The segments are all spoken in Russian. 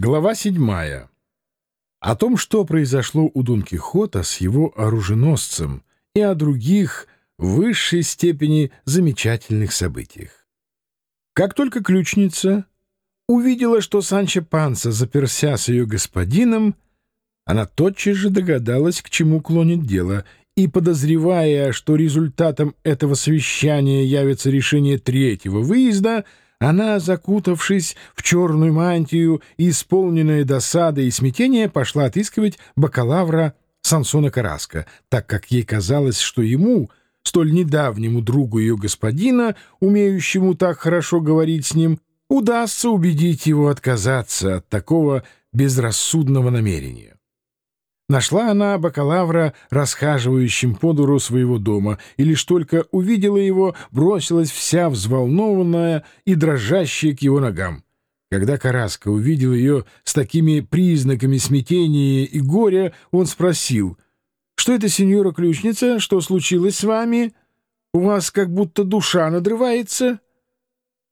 Глава седьмая. О том, что произошло у Дон Кихота с его оруженосцем и о других в высшей степени замечательных событиях. Как только ключница увидела, что Санчо Панса заперся с ее господином, она тотчас же догадалась, к чему клонит дело, и, подозревая, что результатом этого совещания явится решение третьего выезда, — она, закутавшись в черную мантию исполненная досады и смятения, пошла отыскивать бакалавра Сансона Караска, так как ей казалось, что ему, столь недавнему другу ее господина, умеющему так хорошо говорить с ним, удастся убедить его отказаться от такого безрассудного намерения. Нашла она бакалавра, расхаживающим по дуру своего дома, и лишь только увидела его, бросилась вся взволнованная и дрожащая к его ногам. Когда Караска увидел ее с такими признаками смятения и горя, он спросил, «Что это, сеньора-ключница? Что случилось с вами? У вас как будто душа надрывается?»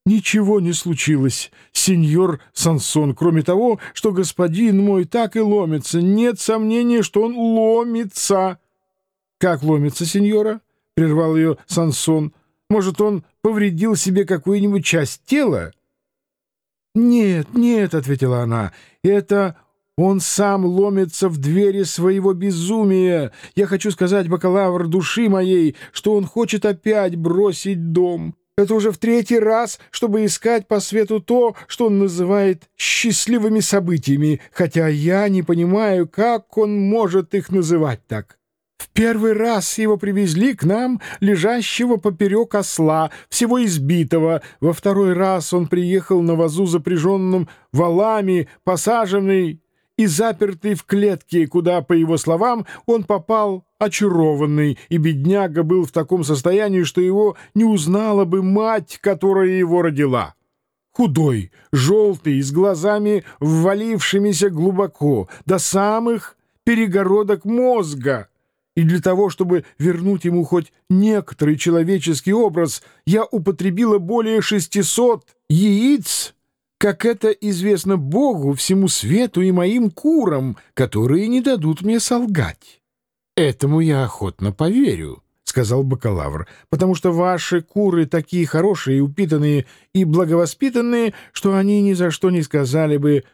Ничего не случилось, сеньор Сансон, кроме того, что господин мой так и ломится. Нет сомнения, что он ломится. — Как ломится, сеньора? — прервал ее Сансон. — Может, он повредил себе какую-нибудь часть тела? — Нет, нет, — ответила она, — это он сам ломится в двери своего безумия. Я хочу сказать, бакалавр души моей, что он хочет опять бросить дом. Это уже в третий раз, чтобы искать по свету то, что он называет счастливыми событиями, хотя я не понимаю, как он может их называть так. В первый раз его привезли к нам, лежащего поперек осла, всего избитого. Во второй раз он приехал на вазу, запряженном валами, посаженный и запертый в клетке, куда, по его словам, он попал очарованный, и бедняга был в таком состоянии, что его не узнала бы мать, которая его родила. Худой, желтый, с глазами ввалившимися глубоко, до самых перегородок мозга. И для того, чтобы вернуть ему хоть некоторый человеческий образ, я употребила более шестисот яиц, как это известно Богу, всему свету и моим курам, которые не дадут мне солгать. Этому я охотно поверю, — сказал бакалавр, — потому что ваши куры такие хорошие, упитанные и благовоспитанные, что они ни за что не сказали бы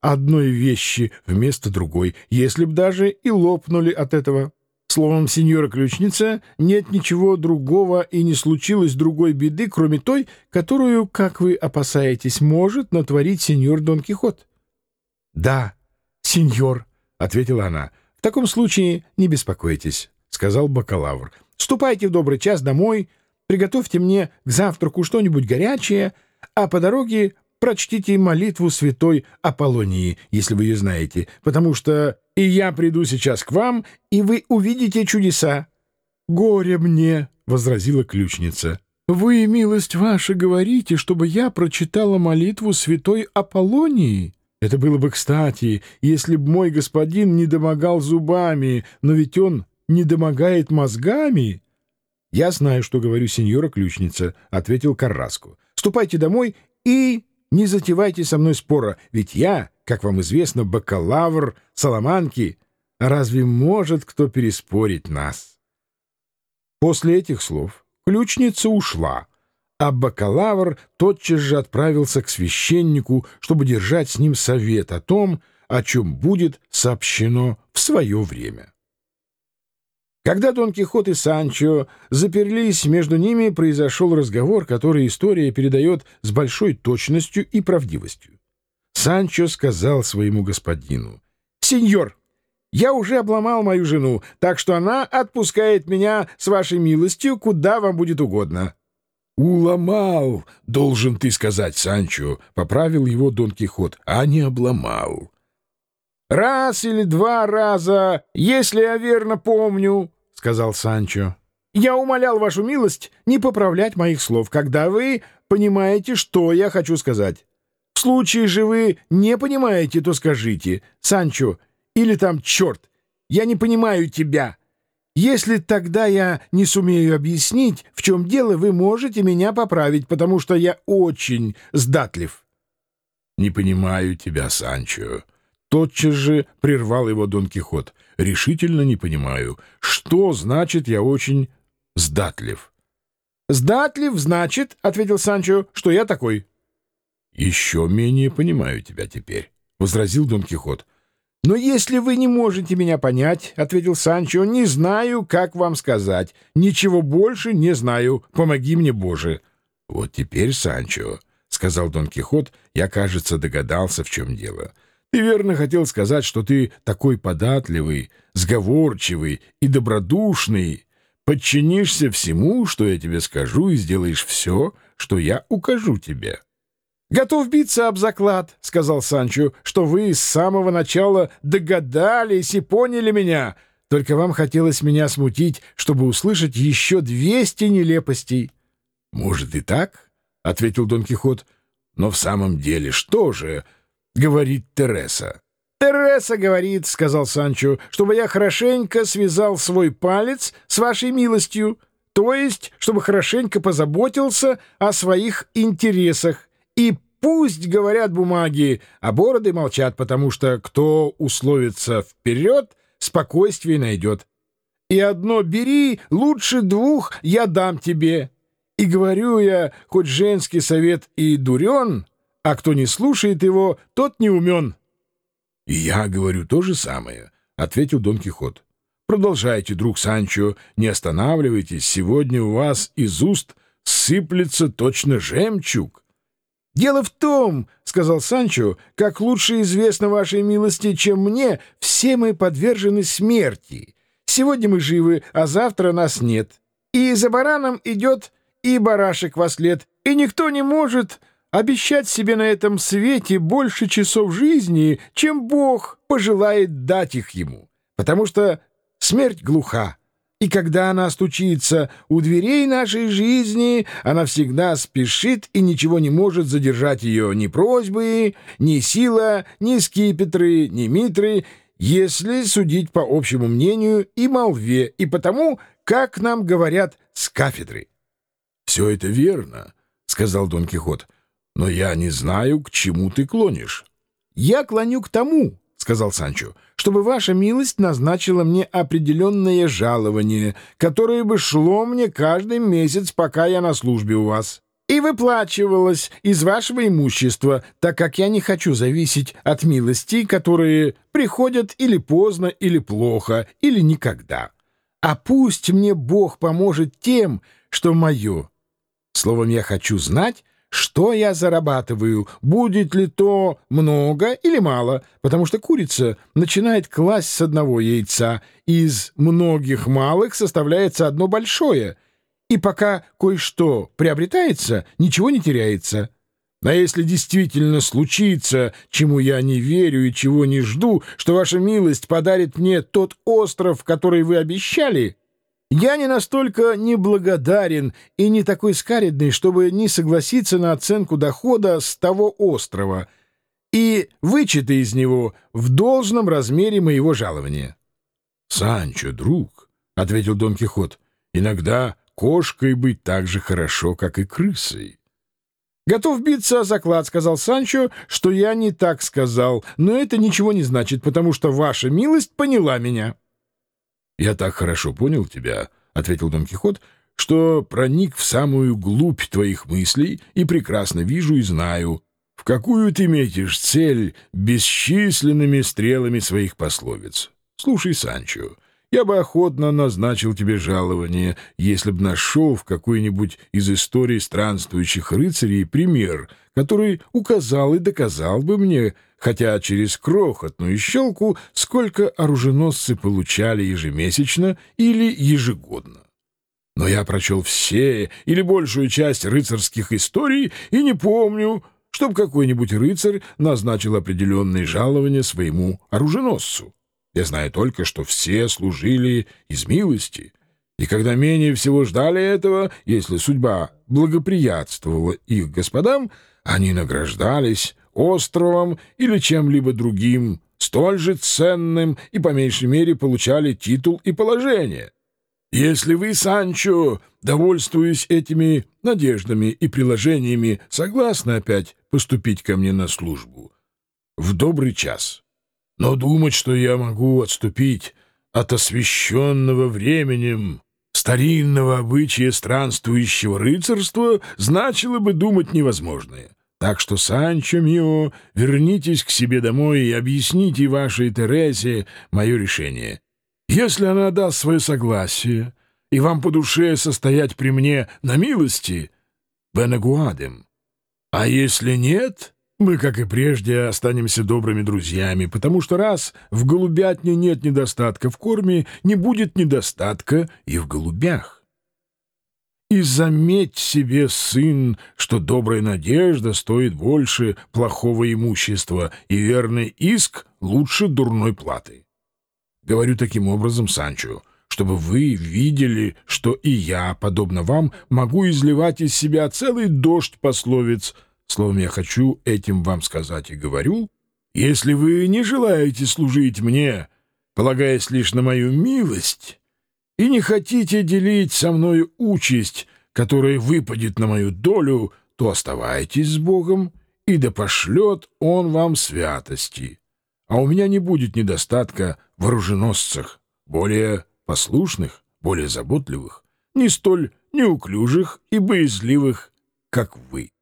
одной вещи вместо другой, если б даже и лопнули от этого. Словом, сеньора-ключница, нет ничего другого и не случилось другой беды, кроме той, которую, как вы опасаетесь, может натворить сеньор Дон Кихот. — Да, сеньор, — ответила она, — в таком случае не беспокойтесь, — сказал бакалавр. — Ступайте в добрый час домой, приготовьте мне к завтраку что-нибудь горячее, а по дороге прочтите молитву святой Аполлонии, если вы ее знаете, потому что и я приду сейчас к вам, и вы увидите чудеса. — Горе мне, — возразила ключница. — Вы, милость ваша, говорите, чтобы я прочитала молитву святой Аполлонии? Это было бы кстати, если б мой господин не домогал зубами, но ведь он не домогает мозгами. — Я знаю, что говорю, сеньора ключница, — ответил Карраску. — Ступайте домой и не затевайте со мной спора, ведь я, как вам известно, бакалавр Соломанки. Разве может кто переспорить нас? После этих слов ключница ушла, а бакалавр тотчас же отправился к священнику, чтобы держать с ним совет о том, о чем будет сообщено в свое время. Когда Дон Кихот и Санчо заперлись, между ними произошел разговор, который история передает с большой точностью и правдивостью. Санчо сказал своему господину, «Сеньор, я уже обломал мою жену, так что она отпускает меня с вашей милостью, куда вам будет угодно». «Уломал, должен ты сказать, Санчо», — поправил его Дон Кихот, — «а не обломал». «Раз или два раза, если я верно помню», — сказал Санчо. «Я умолял вашу милость не поправлять моих слов, когда вы понимаете, что я хочу сказать. В случае же вы не понимаете, то скажите, Санчо, или там черт, я не понимаю тебя. Если тогда я не сумею объяснить, в чем дело, вы можете меня поправить, потому что я очень сдатлив». не понимаю тебя, Санчо». Тотчас же прервал его Дон Кихот. «Решительно не понимаю, что значит «я очень сдатлив»?» «Сдатлив значит, — ответил Санчо, — что я такой». «Еще менее понимаю тебя теперь», — возразил Дон Кихот. «Но если вы не можете меня понять, — ответил Санчо, — не знаю, как вам сказать. Ничего больше не знаю. Помоги мне, Боже». «Вот теперь, Санчо, — сказал Дон Кихот, — я, кажется, догадался, в чем дело. Ты верно хотел сказать, что ты такой податливый, сговорчивый и добродушный, подчинишься всему, что я тебе скажу, и сделаешь все, что я укажу тебе». «Готов биться об заклад», — сказал Санчо, — «что вы с самого начала догадались и поняли меня. Только вам хотелось меня смутить, чтобы услышать еще двести нелепостей». «Может и так», — ответил Дон Кихот, — «но в самом деле что же?» — говорит Тереса. «Тереса говорит, — сказал Санчо, — чтобы я хорошенько связал свой палец с вашей милостью, то есть, чтобы хорошенько позаботился о своих интересах. И пусть говорят бумаги, а бороды молчат, потому что кто условится вперед, спокойствие найдет. И одно бери, лучше двух я дам тебе. И говорю я, хоть женский совет и дурен, а кто не слушает его, тот не умен. — И я говорю то же самое, — ответил Дон Кихот. — Продолжайте, друг Санчо, не останавливайтесь, сегодня у вас из уст сыплется точно жемчуг. «Дело в том, — сказал Санчо, — как лучше известно вашей милости, чем мне, все мы подвержены смерти. Сегодня мы живы, а завтра нас нет. И за бараном идет и барашек во след, и никто не может обещать себе на этом свете больше часов жизни, чем Бог пожелает дать их ему, потому что смерть глуха». И когда она стучится у дверей нашей жизни, она всегда спешит и ничего не может задержать ее ни просьбы, ни сила, ни скипетры, ни митры, если судить по общему мнению и молве, и потому, как нам говорят с кафедры. — Все это верно, — сказал Дон Кихот, — но я не знаю, к чему ты клонишь. — Я клоню к тому, — сказал Санчо, — чтобы ваша милость назначила мне определенное жалование, которое бы шло мне каждый месяц, пока я на службе у вас, и выплачивалось из вашего имущества, так как я не хочу зависеть от милостей, которые приходят или поздно, или плохо, или никогда. А пусть мне Бог поможет тем, что мое. Словом, я хочу знать, что я зарабатываю, будет ли то много или мало, потому что курица начинает класть с одного яйца, из многих малых составляется одно большое, и пока кое-что приобретается, ничего не теряется. А если действительно случится, чему я не верю и чего не жду, что ваша милость подарит мне тот остров, который вы обещали, я не настолько неблагодарен и не такой скаридный, чтобы не согласиться на оценку дохода с того острова и вычеты из него в должном размере моего жалования. — Санчо, друг, — ответил Дон Кихот, — иногда кошкой быть так же хорошо, как и крысой. — Готов биться о заклад, — сказал Санчо, — что я не так сказал, но это ничего не значит, потому что ваша милость поняла меня. — «Я так хорошо понял тебя», — ответил Дон Кихот, — «что проник в самую глубь твоих мыслей и прекрасно вижу и знаю, в какую ты метишь цель бесчисленными стрелами своих пословиц. Слушай, Санчо, я бы охотно назначил тебе жалование, если б нашел в какой-нибудь из историй странствующих рыцарей пример, который указал и доказал бы мне, хотя через крохотную щелку, сколько оруженосцы получали ежемесячно или ежегодно. Но я прочел все или большую часть рыцарских историй и не помню, чтобы какой-нибудь рыцарь назначил определенные жалования своему оруженосцу. Я знаю только, что все служили из милости, и когда менее всего ждали этого, если судьба благоприятствовала их господам, они награждались островом или чем-либо другим, столь же ценным и по меньшей мере получали титул и положение. Если вы, Санчо, довольствуясь этими надеждами и приложениями, согласны опять поступить ко мне на службу, в добрый час. Но думать, что я могу отступить от освященного временем старинного обычая странствующего рыцарства, значило бы думать невозможное. Так что, Санчо Мио, вернитесь к себе домой и объясните вашей Тересе мое решение. Если она даст свое согласие, и вам по душе состоять при мне на милости, бенагуадем. А если нет, мы, как и прежде, останемся добрыми друзьями, потому что раз в голубятне нет недостатка в корме, не будет недостатка и в голубях. И заметь себе, сын, что добрая надежда стоит больше плохого имущества, и верный иск лучше дурной платы. Говорю таким образом, Санчо, чтобы вы видели, что и я, подобно вам, могу изливать из себя целый дождь пословиц — Словом, я хочу этим вам сказать и говорю, если вы не желаете служить мне, полагаясь лишь на мою милость, и не хотите делить со мною участь, которая выпадет на мою долю, то оставайтесь с Богом, и да пошлет Он вам святости. А у меня не будет недостатка в оруженосцах, более послушных, более заботливых, не столь неуклюжих и боязливых, как вы.